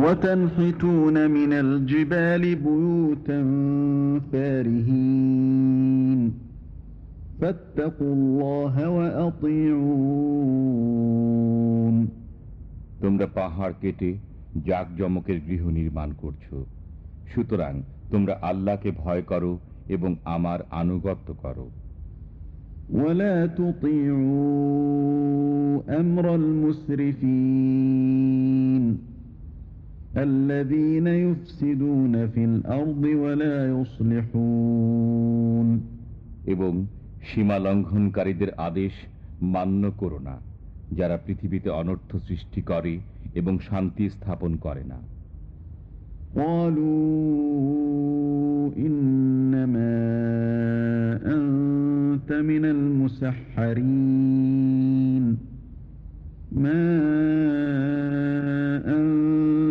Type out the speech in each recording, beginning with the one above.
وتنحتون من الجبال بيوتا فارهين فاتقوا الله وأطيعون তোমরা পাহাড় কেটে জাকজমকের গৃহ নির্মাণ করছো সুতরাং তোমরা আল্লাহকে ভয় করো এবং আমার আনুগত্য করো ولا تطيعوا أمر المسرفين এবং সীমা লঙ্ঘনকারীদের আদেশ মান্য করো না যারা পৃথিবীতে অনর্থ সৃষ্টি করে এবং শান্তি স্থাপন করে না। মুসাহারিন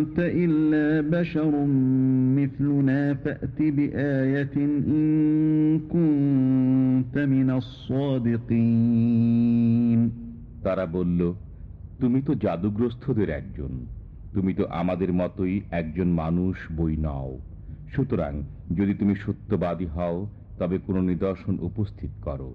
أنت من المسحرين ما أنت إلا بشر مثلنا فأت بآية إن كنت من الصادقين তারা বলল তুমি তো জাদুগ্রস্তদের একজন তুমি তো আমাদের মতোই একজন মানুষ বই নাও সুতরাং যদি তুমি সত্যবাদী হও তবে কোনো নিদর্শন উপস্থিত করো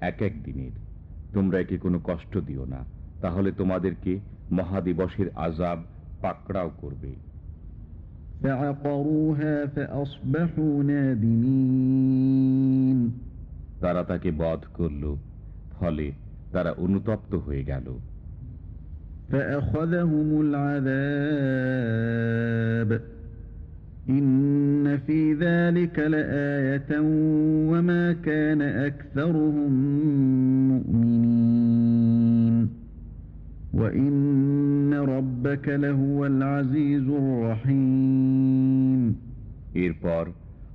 এক এক দিনের তোমরা একে কোনো কষ্ট দিও না তাহলে তোমাদেরকে মহাদিবসের আজাব পাকড়াও করবে فعقروها فأصبحوا نادمين তারা তাকে বধ করল ফলে তারা অনুতপ্ত হয়ে গেল فأخذهم العذاب এরপর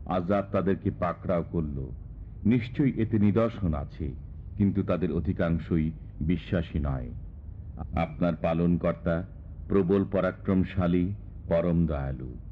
আজাব তাদেরকে পাকড়াও করল। নিশ্চয়ই এতে নিদর্শন আছে, কিন্তু তাদের অধিকাংশই বিশ্বাসী নয়। আপনার পালনকর্তা প্রবল পরাক্রমশালী, পরম দয়ালু।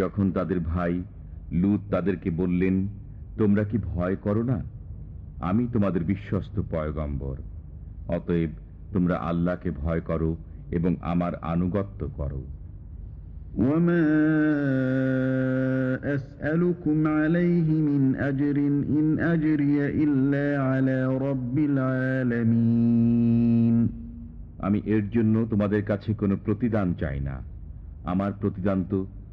যখন তাদের ভাই লুত তাদেরকে বললেন তোমরা কি ভয় করো না আমি তোমাদের বিশ্বস্ত পয়গম্বর অতএব তোমরা আল্লাহকে ভয় করো এবং আমার আনুগত্য করো وما أسألكم عليه من أجر إن أجري إلا على رب العالمين আমি এর জন্য তোমাদের কাছে কোনো প্রতিদান চাই না আমার প্রতিদান তো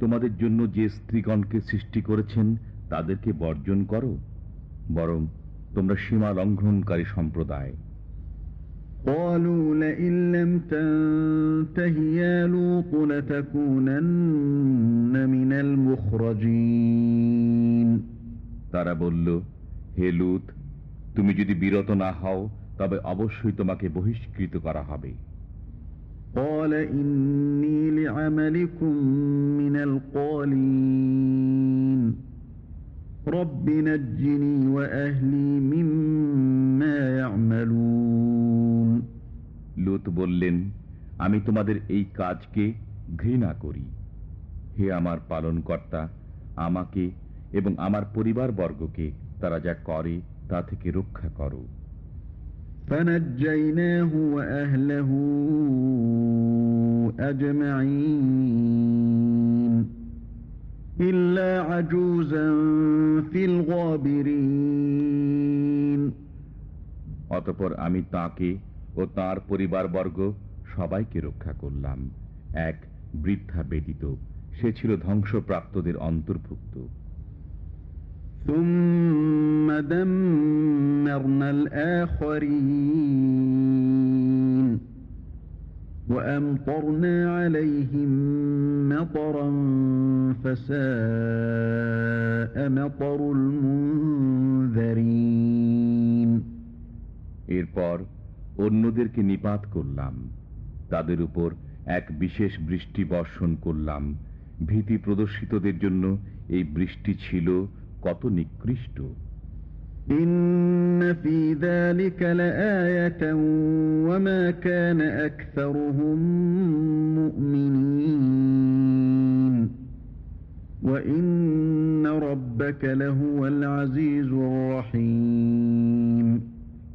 তোমাদের জন্য যে স্ত্রীগণকে সৃষ্টি করেছেন তাদেরকে বর্জন করো বরং তোমরা সীমা লঙ্ঘনকারী সম্প্রদায় قالوا لئن لم تنته يا لوط لتكونن من المخرجين তারা বলল হে লুত তুমি যদি বিরত না হও তবে অবশ্যই তোমাকে বহিষ্কৃত করা হবে قال إني لعملكم من القالين رب نجني وأهلي مما يعملون লুত বললেন আমি তোমাদের এই কাজকে ঘৃণা করি হে আমার পালনকর্তা আমাকে এবং আমার পরিবারবর্গকে তারা যা করে তা থেকে রক্ষা করো فنجيناه وأهله أجمعين إلا عجوزا في الغابرين অতপর আমি তাকে ও তার পরিবারবর্গ সবাইকে রক্ষা করলাম এক বৃদ্ধা ব্যতীত সে ছিল ধ্বংসপ্রাপ্তদের অন্তর্ভুক্ত এরপর অন্যদেরকে নিপাত করলাম। তাদের উপর এক বিশেষ বৃষ্টি বর্ষণ করলাম। ভীতি প্রদর্শিতদের জন্য এই বৃষ্টি ছিল কত নিকৃষ্ট।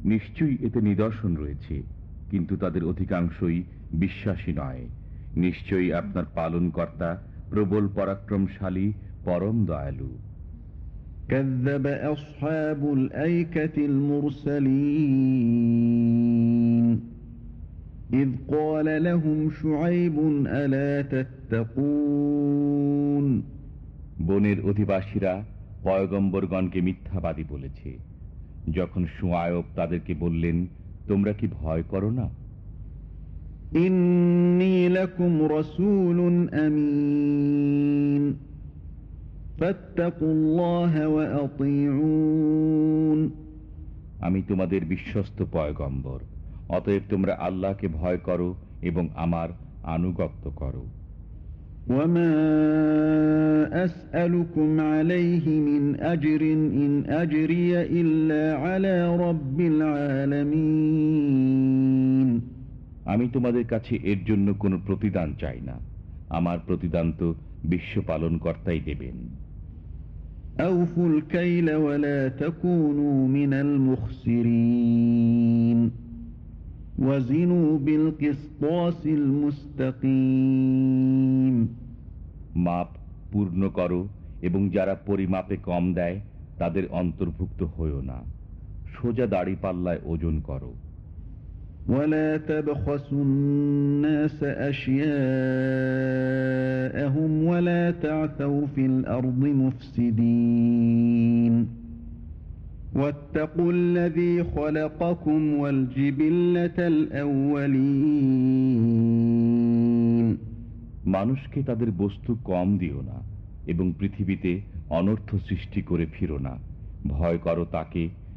নিশ্চয়ই এতে নিদর্শন রয়েছে কিন্তু তাদের অধিকাংশই বিশ্বাসী নয়। নিশ্চয়ই আপনার পালনকর্তা প্রবল পরাক্রমশালী পরম দয়ালু। إذ قال لهم شعيب ألا تتقون বনের অধিবাসীরা পয়গম্বরগণকে মিথ্যাবাদী বলেছে যখন সুয়ায়ব তাদেরকে বললেন তোমরা কি ভয় করো না إني لكم رسول أمين فاتقوا الله وأطيعون আমি তোমাদের বিশ্বস্ত পয়গম্বর অতএব তোমরা আল্লাহকে ভয় করো এবং আমার আনুগত্য করো وما أسألكم عليه من أجر إن أجري إلا على رب العالمين আমি তোমাদের কাছে এর জন্য কোনো প্রতিদান চাই না আমার প্রতিদান তো বিশ্ব পালন কর্তাই দেবেন মাপ পূর্ণ করো এবং যারা পরিমাপে কম দেয় তাদের অন্তর্ভুক্ত হইও না। সোজা দাড়ি পাল্লায় ওজন করো। ولا تبخسوا الناس أشياءهم ولا تعثوا في الأرض مفسدين واتقوا الذي خلقكم والجبلة الأولين মানুষকে তাদের বস্তু কম দিও না এবং পৃথিবীতে অনর্থ সৃষ্টি করে ফিরো না ভয় করো তাকে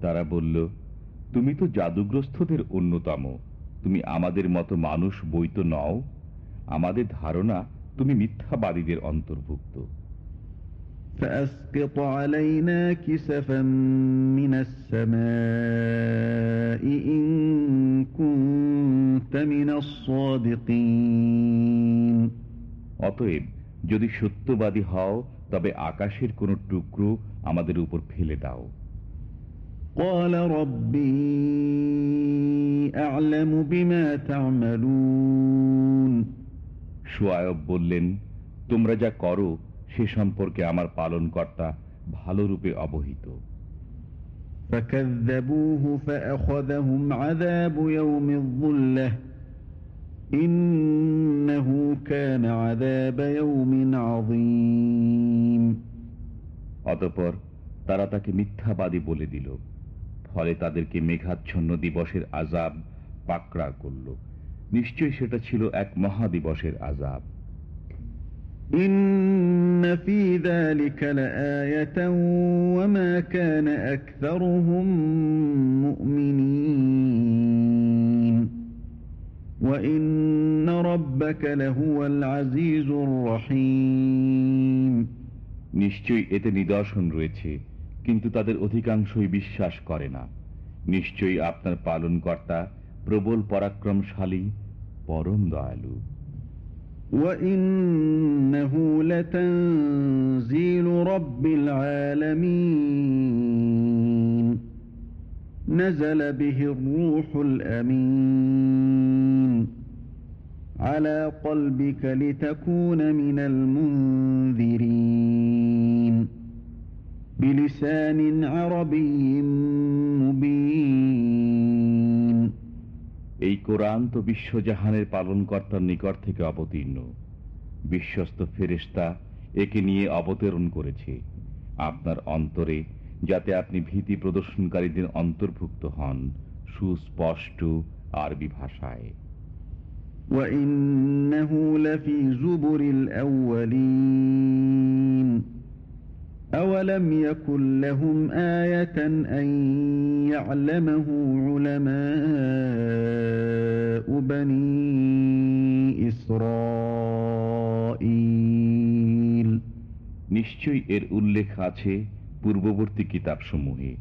তারা বলল তুমি তো জাদুগ্রস্তদের অন্যতম তুমি আমাদের মতো মানুষ বই তো নও আমাদের ধারণা তুমি মিথ্যাবাদীদের অন্তর্ভুক্ত فأسقط علينا كسفا من السماء إن كنت من الصادقين অতএব যদি সত্যবাদী হও তবে আকাশের কোনো টুকরো আমাদের উপর ফেলে দাও قال ربي أعلم بما تعملون সুয়ায়ব বললেন তোমরা যা করো সে সম্পর্কে আমার পালনকর্তা ভালোরূপে অবহিত فكذبوه فأخذهم عذاب يوم الظلة إنه كان عذاب يوم عظيم অতপর তারা তাকে মিথ্যাবাদী বলে দিল ফলে তাদেরকে মেঘাচ্ছন্ন দিবসের আজাব পাকড়া করল। নিশ্চয় সেটা ছিল এক মহাদিবসের আজাব নিশ্চয়ই এতে নিদর্শন রয়েছে। কিন্তু তাদের অধিকাংশই বিশ্বাস করে না নিশ্চয়ই আপনার পালনকর্তা প্রবল পরাক্রমশালী পরম দয়ালু وإنه لتنزيل رب العالمين نزل به الروح الأمين على قلبك لتكون من المنذرين بلسان عربي مبين এই কোরআন তো বিশ্বজাহানের পালনকর্তার নিকট থেকে অবতীর্ণ বিশ্বস্ত ফেরেশতা একে নিয়ে অবতরণ করেছে আপনার অন্তরে যাতে আপনি ভীতি প্রদর্শনকারীদের অন্তর্ভুক্ত হন সুস্পষ্ট আরবি ভাষায় وإنه لفي زبر الأولين أولم يكن لهم آية أن يعلمه علماء بني إسرائيل নিশ্চয়ই এর উল্লেখ আছে পূর্ববর্তী কিতাবসমূহে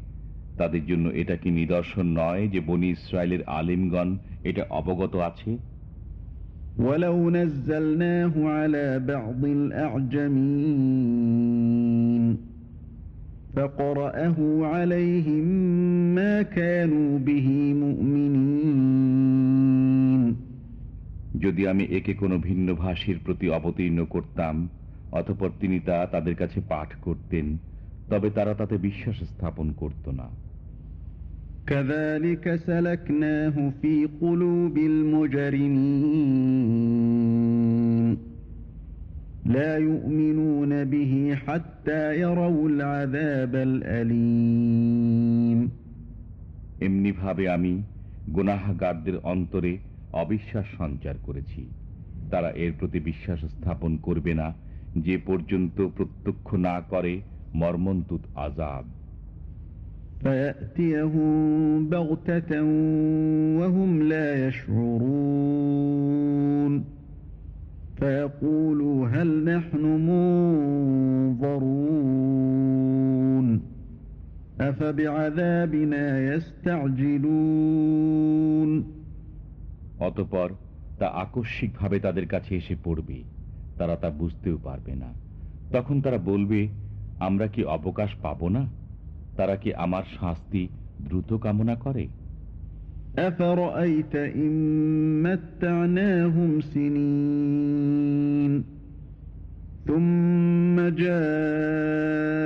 তাদের জন্য এটা কি নিদর্শন নয় যে বনি ইসরায়েলের আলিমগণ এটা অবগত আছে ولو نزلناه على بعض الأعجمين যদি আমি একে কোনো ভিন্ন ভাষীর প্রতি অবতীর্ণ করতাম অতপর তিনি তা তাদের কাছে পাঠ করতেন তবে তারা তাতে বিশ্বাস স্থাপন করত না كذلك سلكناه في قلوب المجرمين এমনিভাবে আমি গুনাহগারদের অন্তরে অবিশ্বাস সঞ্চার করেছি তারা এর প্রতি বিশ্বাস স্থাপন করবে না যে পর্যন্ত প্রত্যক্ষ না করে মর্মন্তুত আজাব فيأتيهم بغتة وهم لا يشعرون فيقولوا هل نحن منظرون أفبعذابنا يستعجلون অতপর তা আকস্মিকভাবে তাদের কাছে এসে পড়বে তারা তা বুঝতেও পারবে না তখন তারা বলবে আমরা কি অবকাশ পাব না তারা কি আমার শাস্তি দ্রুত কামনা করে أفرأيت إن متعناهم سنين جاءهم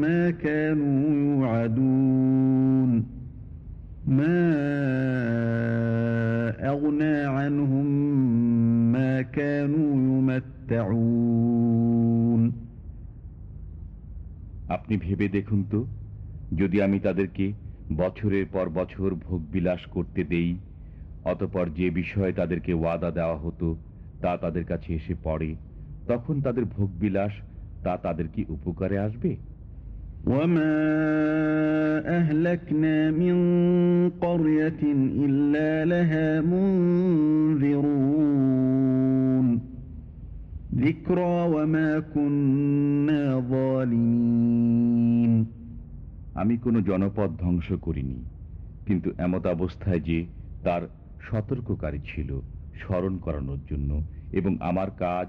ما كانوا يوعدون ما أغنى عنهم ما كانوا يمتعون আপনি ভেবে দেখুন তো যদি আমি তাদেরকে বছরের পর বছর ভোগ বিলাস করতে দেই অতপর যে বিষয়ে তাদেরকে ওয়াদা দেওয়া হতো তা তাদের কাছে এসে পড়ে তখন তাদের ভোগ বিলাস তা তাদের কি উপকারে আসবে وما أهلكنا من قرية إلا لها منذرون ذكرى وما كنا ظالمين আমি কোনো জনপদ ধ্বংস করিনি কিন্তু এমত অবস্থায় যে তার সতর্ককারী ছিল স্মরণ করানোর জন্য এবং আমার কাজ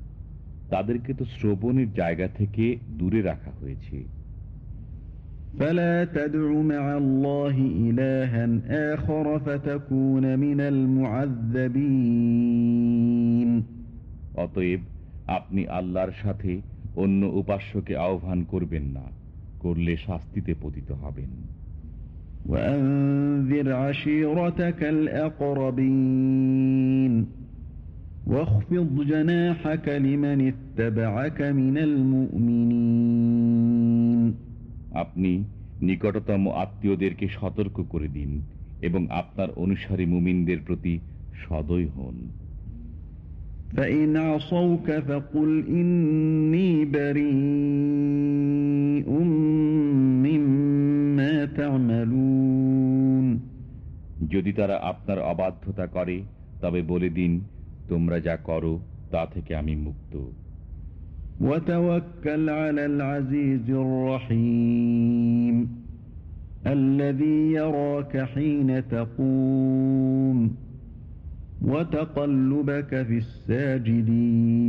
তাদেরকে তো শ্রবণের জায়গা থেকে দূরে রাখা হয়েছে فلا تدع مع الله إلها آخر فتكون من المعذبين অতএব আপনি আল্লাহর সাথে অন্য উপাস্যকে আহ্বান করবেন না করলে শাস্তিতে পতিত হবেন وأنذر عشيرتك الأقربين واخفض جناحك لمن اتبعك من المؤمنين আপনি নিকটতম আত্মীয়দেরকে সতর্ক করে দিন এবং আপনার অনুসারী মুমিনদের প্রতি সদয় হন فإن عصوك فقل إني بريء مما تعملون যদি তারা আপনার অবাধ্যতা করে তবে বলে দিন তোমরা যা করো তা থেকে আমি মুক্ত وتوكل على العزيز الرحيم الذي يراك حين تقوم وتقلبك في الساجدين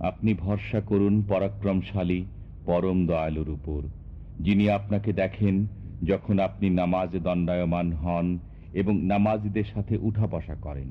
আপনি ভরসা করুন পরাক্রমশালী পরম দয়ালুর উপর যিনি আপনাকে দেখেন যখন আপনি নামাজে দণ্ডায়মান হন এবং নামাজিদের সাথে উঠা বসা করেন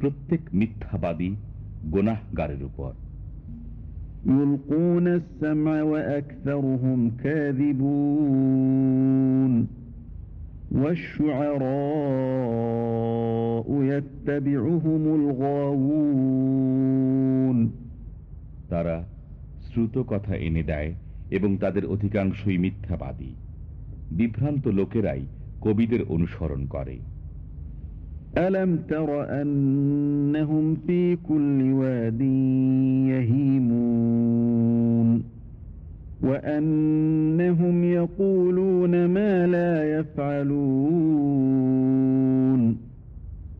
প্রত্যেক মিথ্যাবাদী গোনাহগারের উপর। তারা শ্রুত কথা এনে দেয় এবং তাদের অধিকাংশই মিথ্যাবাদী। বিভ্রান্ত লোকেরাই কবিদের অনুসরণ করে। ألم تر أنهم في كل واد يهيمون وأنهم يقولون ما لا يفعلون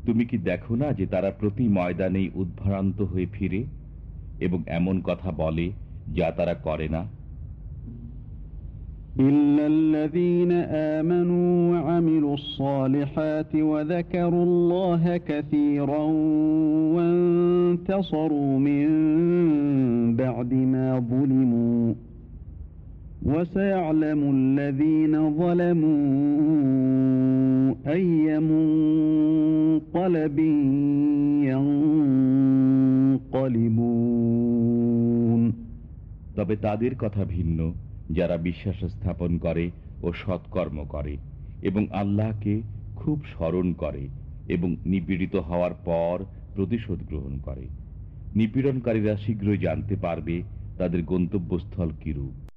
তুমি কি দেখো না যে তারা প্রতি ময়দানেই উদ্ভ্রান্ত হয়ে ফিরে এবং এমন কথা বলে যা তারা করে না إلا الذين آمنوا وعملوا الصالحات وذكروا الله كثيرا وانتصروا من بعد ما ظلموا وسيعلم الذين ظلموا أي منقلب ينقلبون তবে তাদের কথা ভিন্ন যারা বিশ্বাস স্থাপন করে ও সৎকর্ম করে, এবং আল্লাহকে খুব স্মরণ করে এবং নিপীড়িত হওয়ার পর প্রতিশোধ গ্রহণ করে। নিপীড়নকারীরা শীঘ্রই জানতে পারবে তাদের গন্তব্যস্থল কিরূপ।